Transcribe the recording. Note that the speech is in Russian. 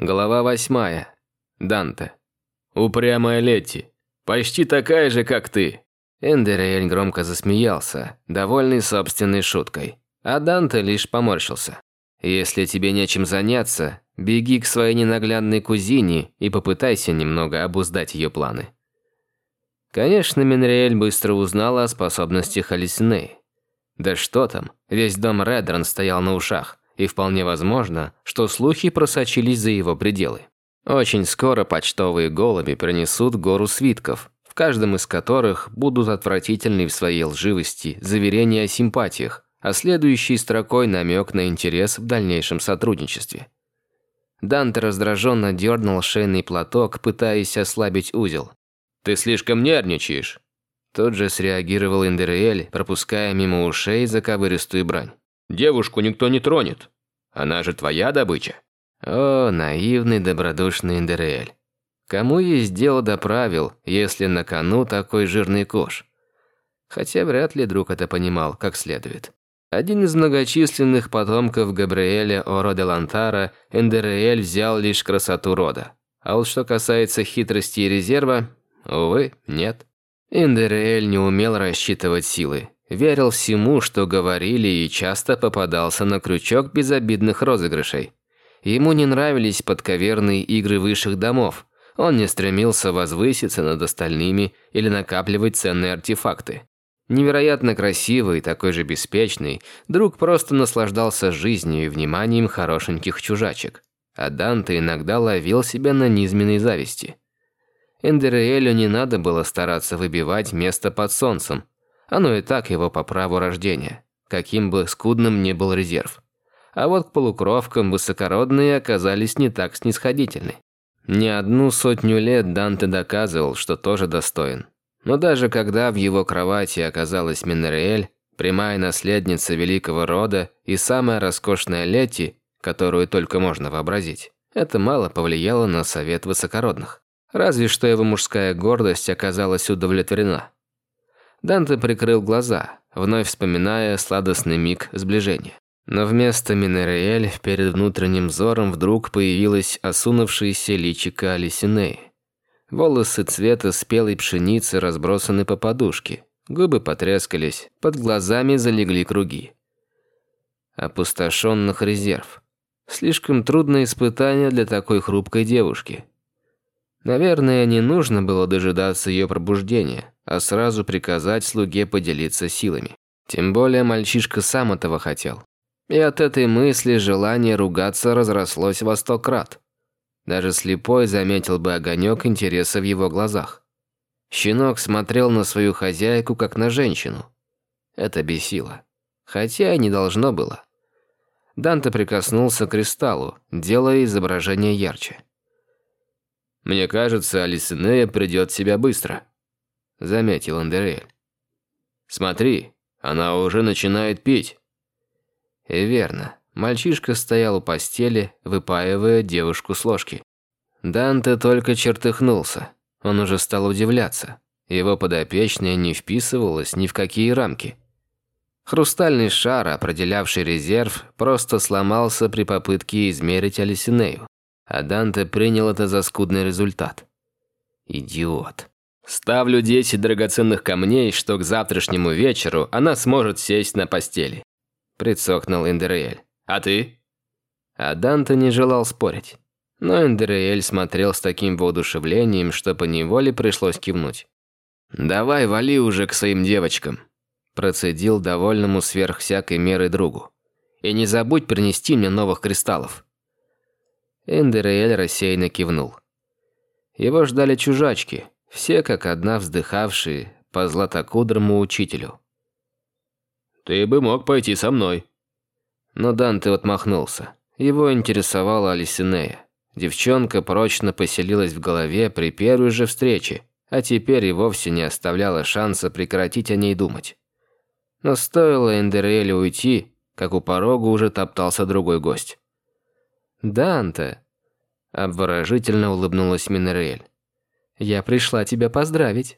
Глава восьмая. Данте. «Упрямая Летти. Почти такая же, как ты». Эндериэль громко засмеялся, довольный собственной шуткой. А Данте лишь поморщился. «Если тебе нечем заняться, беги к своей ненаглядной кузине и попытайся немного обуздать ее планы». Конечно, Минриэль быстро узнала о способностях Алисинеи. Да что там, весь дом Редрон стоял на ушах и вполне возможно, что слухи просочились за его пределы. Очень скоро почтовые голуби принесут гору свитков, в каждом из которых будут отвратительны в своей лживости заверения о симпатиях, а следующей строкой намек на интерес в дальнейшем сотрудничестве. Данте раздраженно дернул шейный платок, пытаясь ослабить узел. «Ты слишком нервничаешь!» Тут же среагировал Индериэль, пропуская мимо ушей заковыристую брань. Девушку никто не тронет. Она же твоя добыча». О, наивный добродушный Индериэль. Кому есть дело до правил, если на кону такой жирный кош? Хотя вряд ли друг это понимал как следует. Один из многочисленных потомков Габриэля Оро де Лантара, Эндериэль взял лишь красоту рода. А вот что касается хитрости и резерва, увы, нет. Эндериэль не умел рассчитывать силы. Верил всему, что говорили, и часто попадался на крючок безобидных розыгрышей. Ему не нравились подковерные игры высших домов. Он не стремился возвыситься над остальными или накапливать ценные артефакты. Невероятно красивый, такой же беспечный, друг просто наслаждался жизнью и вниманием хорошеньких чужачек. А Данте иногда ловил себя на низменной зависти. Эндериэлю не надо было стараться выбивать место под солнцем, оно и так его по праву рождения, каким бы скудным ни был резерв. А вот к полукровкам высокородные оказались не так снисходительны. Не одну сотню лет Данте доказывал, что тоже достоин. Но даже когда в его кровати оказалась Минериэль, прямая наследница великого рода и самая роскошная Лети, которую только можно вообразить, это мало повлияло на совет высокородных. Разве что его мужская гордость оказалась удовлетворена. Данте прикрыл глаза, вновь вспоминая сладостный миг сближения. Но вместо Минериэль перед внутренним взором вдруг появилась осунувшаяся личико Алисинеи. Волосы цвета спелой пшеницы разбросаны по подушке, губы потрескались, под глазами залегли круги. Опустошенных резерв. Слишком трудное испытание для такой хрупкой девушки. Наверное, не нужно было дожидаться ее пробуждения а сразу приказать слуге поделиться силами. Тем более мальчишка сам этого хотел. И от этой мысли желание ругаться разрослось во сто крат. Даже слепой заметил бы огонек интереса в его глазах. Щенок смотрел на свою хозяйку, как на женщину. Это бесило. Хотя и не должно было. Данте прикоснулся к кристаллу, делая изображение ярче. «Мне кажется, Алисинея придет в себя быстро», – заметил Андерель. «Смотри, она уже начинает пить». И верно, мальчишка стоял у постели, выпаивая девушку с ложки. Данте только чертыхнулся. Он уже стал удивляться. Его подопечная не вписывалась ни в какие рамки. Хрустальный шар, определявший резерв, просто сломался при попытке измерить Алисинею. А Данте принял это за скудный результат. Идиот. Ставлю 10 драгоценных камней, что к завтрашнему вечеру она сможет сесть на постели. Прицокнул Эндериэль. А ты? А Данте не желал спорить. Но Эндериэль смотрел с таким воодушевлением, что поневоле пришлось кивнуть. «Давай, вали уже к своим девочкам», процедил довольному сверх всякой меры другу. «И не забудь принести мне новых кристаллов». Эндериэль рассеянно кивнул. Его ждали чужачки, все как одна вздыхавшие по златокудрому учителю. «Ты бы мог пойти со мной». Но Данте отмахнулся. Его интересовала Алисинея. Девчонка прочно поселилась в голове при первой же встрече, а теперь и вовсе не оставляла шанса прекратить о ней думать. Но стоило Эндереле уйти, как у порога уже топтался другой гость. «Данте!» – обворожительно улыбнулась Минерель. Я пришла тебя поздравить».